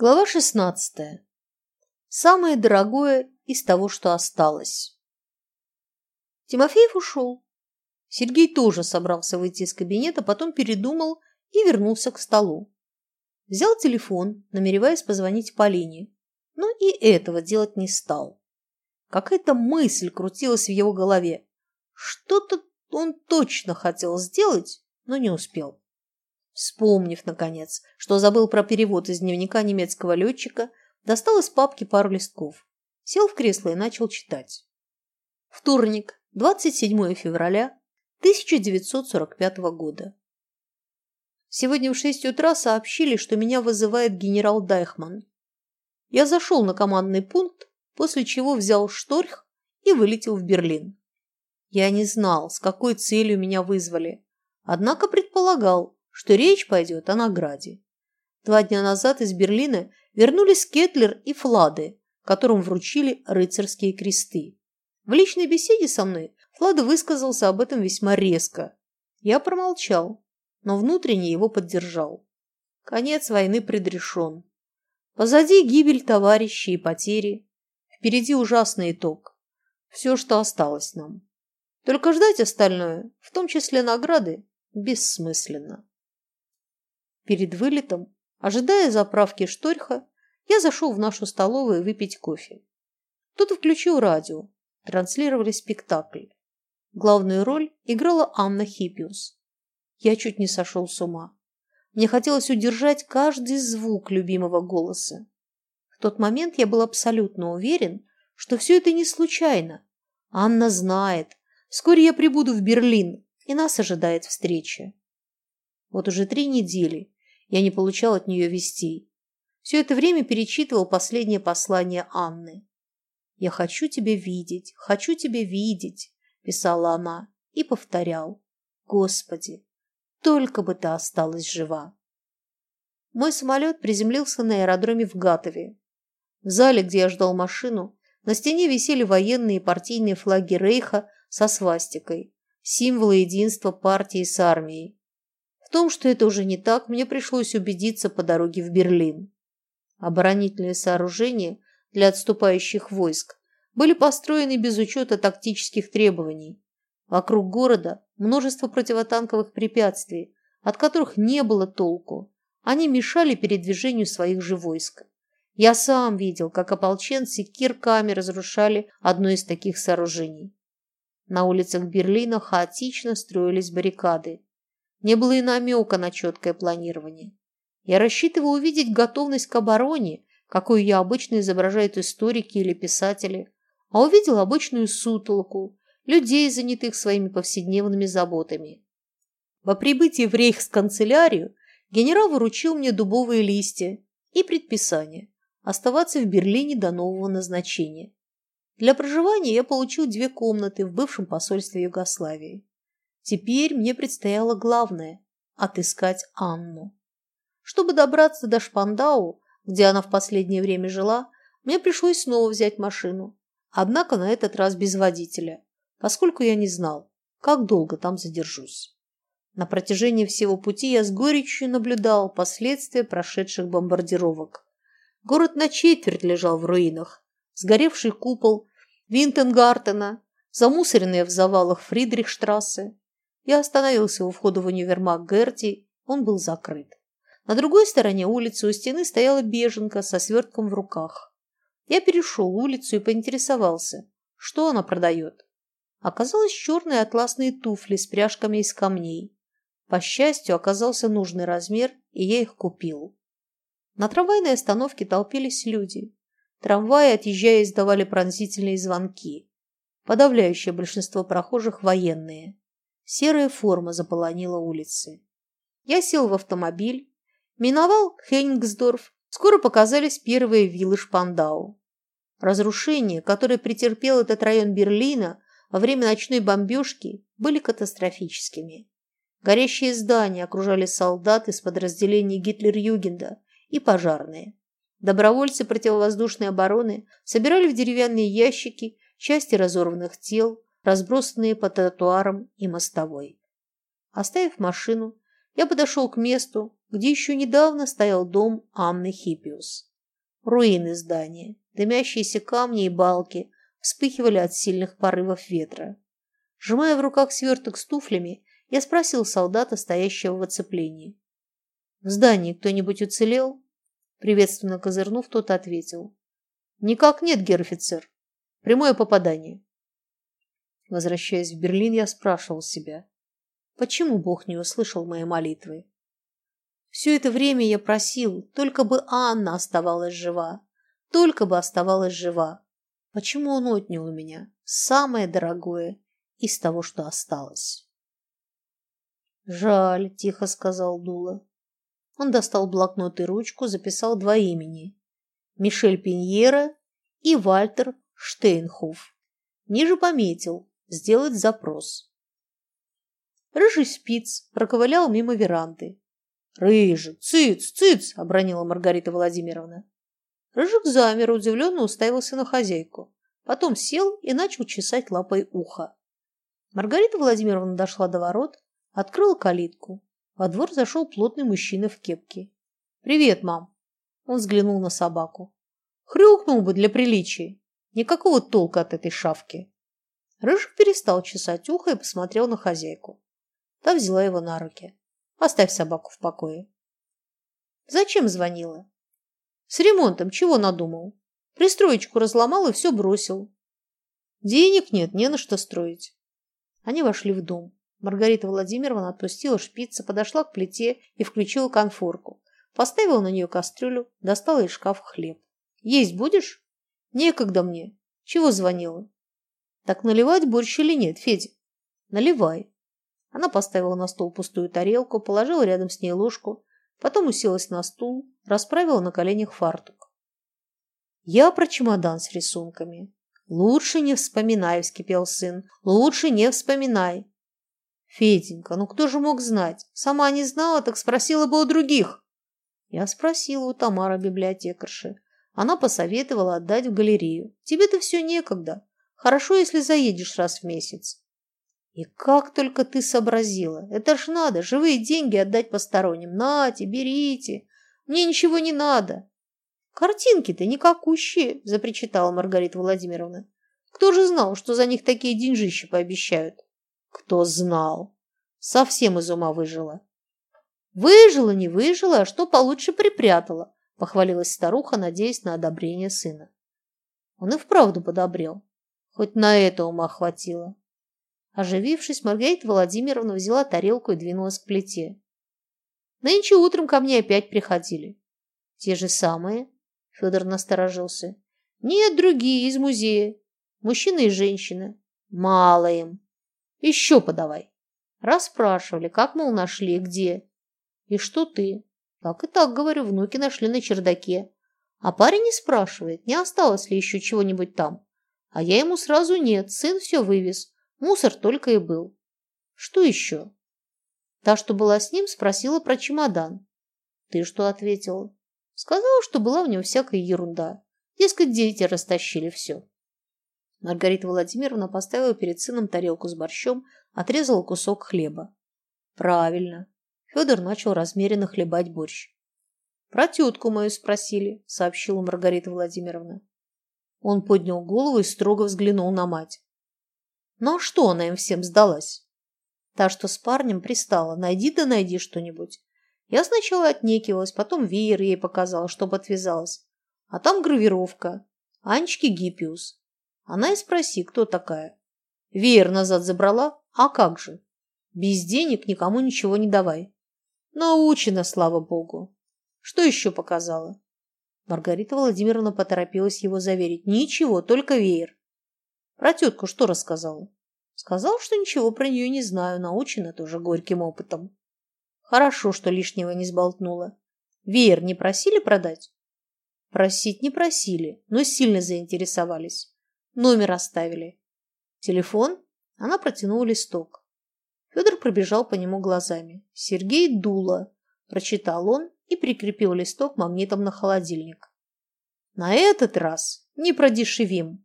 Глава 16. Самое дорогое из того, что осталось. Тимофеев ушел. Сергей тоже собрался выйти из кабинета, потом передумал и вернулся к столу. Взял телефон, намереваясь позвонить Полине, но и этого делать не стал. Какая-то мысль крутилась в его голове. Что-то он точно хотел сделать, но не успел. Вспомнив, наконец, что забыл про перевод из дневника немецкого летчика, достал из папки пару листков, сел в кресло и начал читать. Вторник, 27 февраля 1945 года. Сегодня в 6 утра сообщили, что меня вызывает генерал Дайхман. Я зашел на командный пункт, после чего взял шторх и вылетел в Берлин. Я не знал, с какой целью меня вызвали, однако предполагал, что речь пойдет о награде. Два дня назад из Берлина вернулись Кетлер и Флады, которым вручили рыцарские кресты. В личной беседе со мной Флада высказался об этом весьма резко. Я промолчал, но внутренне его поддержал. Конец войны предрешен. Позади гибель товарищей и потери. Впереди ужасный итог. Все, что осталось нам. Только ждать остальное, в том числе награды, бессмысленно. Перед вылетом, ожидая заправки шторха, я зашел в нашу столовую выпить кофе. Тут включил радио, транслировали спектакль. Главную роль играла Анна Хиппиус. Я чуть не сошел с ума. Мне хотелось удержать каждый звук любимого голоса. В тот момент я был абсолютно уверен, что все это не случайно. Анна знает. Вскоре я прибуду в Берлин, и нас ожидает встреча. Вот уже три недели я не получал от нее вестей. Все это время перечитывал последнее послание Анны. «Я хочу тебя видеть, хочу тебя видеть», – писала она и повторял. «Господи, только бы ты осталась жива». Мой самолет приземлился на аэродроме в Гатове. В зале, где я ждал машину, на стене висели военные и партийные флаги Рейха со свастикой, символы единства партии с армией. В том, что это уже не так, мне пришлось убедиться по дороге в Берлин. Оборонительные сооружения для отступающих войск были построены без учета тактических требований. Вокруг города множество противотанковых препятствий, от которых не было толку. Они мешали передвижению своих же войск. Я сам видел, как ополченцы кирками разрушали одно из таких сооружений. На улицах Берлина хаотично строились баррикады. Не было и намека на четкое планирование. Я рассчитывал увидеть готовность к обороне, какую я обычно изображают историки или писатели, а увидел обычную сутолоку, людей, занятых своими повседневными заботами. По прибытии в рейхсканцелярию генерал выручил мне дубовые листья и предписание оставаться в Берлине до нового назначения. Для проживания я получил две комнаты в бывшем посольстве Югославии. Теперь мне предстояло главное – отыскать Анну. Чтобы добраться до Шпандау, где она в последнее время жила, мне пришлось снова взять машину. Однако на этот раз без водителя, поскольку я не знал, как долго там задержусь. На протяжении всего пути я с горечью наблюдал последствия прошедших бомбардировок. Город на четверть лежал в руинах. Сгоревший купол Винтенгартена, замусоренные в завалах Фридрихштрассе, я остановился у входа в универмаг Герти, он был закрыт. На другой стороне улицы у стены стояла беженка со свертком в руках. Я перешел улицу и поинтересовался, что она продает. Оказалось черные атласные туфли с пряжками из камней. По счастью, оказался нужный размер, и я их купил. На трамвайной остановке толпились люди. Трамваи, отъезжая, издавали пронзительные звонки. Подавляющее большинство прохожих – военные. Серая форма заполонила улицы. Я сел в автомобиль, миновал Хейнгсдорф. Скоро показались первые виллы Шпандау. Разрушения, которые претерпел этот район Берлина во время ночной бомбежки, были катастрофическими. Горящие здания окружали солдаты из подразделений Гитлер-Югенда и пожарные. Добровольцы противовоздушной обороны собирали в деревянные ящики части разорванных тел, разбросанные по тротуарам и мостовой. Оставив машину, я подошел к месту, где еще недавно стоял дом Анны Хиппиус. Руины здания, дымящиеся камни и балки вспыхивали от сильных порывов ветра. Сжимая в руках сверток с туфлями, я спросил солдата, стоящего в оцеплении. «В здании кто-нибудь уцелел?» Приветственно козырнув, тот ответил. «Никак нет, гер-офицер. Прямое попадание». Возвращаясь в Берлин, я спрашивал себя, почему Бог не услышал моей молитвы. Все это время я просил, только бы Анна оставалась жива, только бы оставалась жива. Почему он отнял у меня самое дорогое из того, что осталось? «Жаль», – тихо сказал Дула. Он достал блокнот и ручку, записал два имени – Мишель Пиньера и Вальтер Штейнхоф. Ниже пометил «Сделать запрос». Рыжий спиц проковылял мимо веранды. «Рыжик, цыц, цыц!» – обронила Маргарита Владимировна. Рыжик замер, удивленно уставился на хозяйку. Потом сел и начал чесать лапой ухо. Маргарита Владимировна дошла до ворот, открыла калитку. Во двор зашел плотный мужчина в кепке. «Привет, мам!» Он взглянул на собаку. «Хрюкнул бы для приличия. Никакого толка от этой шавки». Рыжик перестал чесать ухо и посмотрел на хозяйку. Та взяла его на руки. Оставь собаку в покое. Зачем звонила? С ремонтом чего надумал? Пристроечку разломал и все бросил. Денег нет, не на что строить. Они вошли в дом. Маргарита Владимировна отпустила шпица, подошла к плите и включила конфорку. Поставила на нее кастрюлю, достала из шкафа хлеб. «Есть будешь?» «Некогда мне. Чего звонила?» «Так наливать борщ или нет, Федя?» «Наливай. Она поставила на стол пустую тарелку, положила рядом с ней ложку, потом уселась на стул, расправила на коленях фартук. «Я про чемодан с рисунками. Лучше не вспоминай», – вскипел сын. «Лучше не вспоминай». «Феденька, ну кто же мог знать? Сама не знала, так спросила бы у других». Я спросила у Тамары библиотекарши. Она посоветовала отдать в галерею. Тебе-то все некогда. Хорошо, если заедешь раз в месяц. И как только ты сообразила? Это ж надо, живые деньги отдать посторонним. Нате, берите. Мне ничего не надо. Картинки-то никакущие, запричитала Маргарита Владимировна. Кто же знал, что за них такие деньжища пообещают? Кто знал? Совсем из ума выжила. Выжила, не выжила, а что получше припрятала, похвалилась старуха, надеясь на одобрение сына. Он и вправду подобрел. Хоть на это ума хватило. Оживившись, Маргарита Владимировна взяла тарелку и двинулась к плите. Нынче утром ко мне опять приходили. Те же самые? Федор насторожился. Нет, другие, из музея. Мужчина и женщина. Мало им. Еще подавай. Расспрашивали, как, мол, нашли, где. И что ты? Так и так, говорю, внуки нашли на чердаке. А парень не спрашивает, не осталось ли еще чего-нибудь там. А я ему сразу нет, сын все вывез. Мусор только и был. Что еще? Та, что была с ним, спросила про чемодан. Ты что ответила? Сказала, что была в нем всякая ерунда. Дескать, дети растащили все. Маргарита Владимировна поставила перед сыном тарелку с борщом, отрезала кусок хлеба. Правильно. Федор начал размеренно хлебать борщ. «Про тетку мою спросили», — сообщила Маргарита Владимировна. Он поднял голову и строго взглянул на мать. Ну а что она им всем сдалась? Та, что с парнем пристала, найди да найди что-нибудь. Я сначала отнекивалась, потом веер ей показала, чтобы отвязалась. А там гравировка. Анечки Гиппиус. Она и спроси, кто такая. Веер назад забрала? А как же? Без денег никому ничего не давай. Научена, слава богу. Что еще показала? Маргарита Владимировна поторопилась его заверить. Ничего, только веер. Про тетку что рассказал? Сказал, что ничего про нее не знаю, научена тоже горьким опытом. Хорошо, что лишнего не сболтнула. Веер не просили продать? Просить не просили, но сильно заинтересовались. Номер оставили. Телефон? Она протянула листок. Федор пробежал по нему глазами. «Сергей Дула», – прочитал он и прикрепил листок магнитом на холодильник. «На этот раз не продешевим.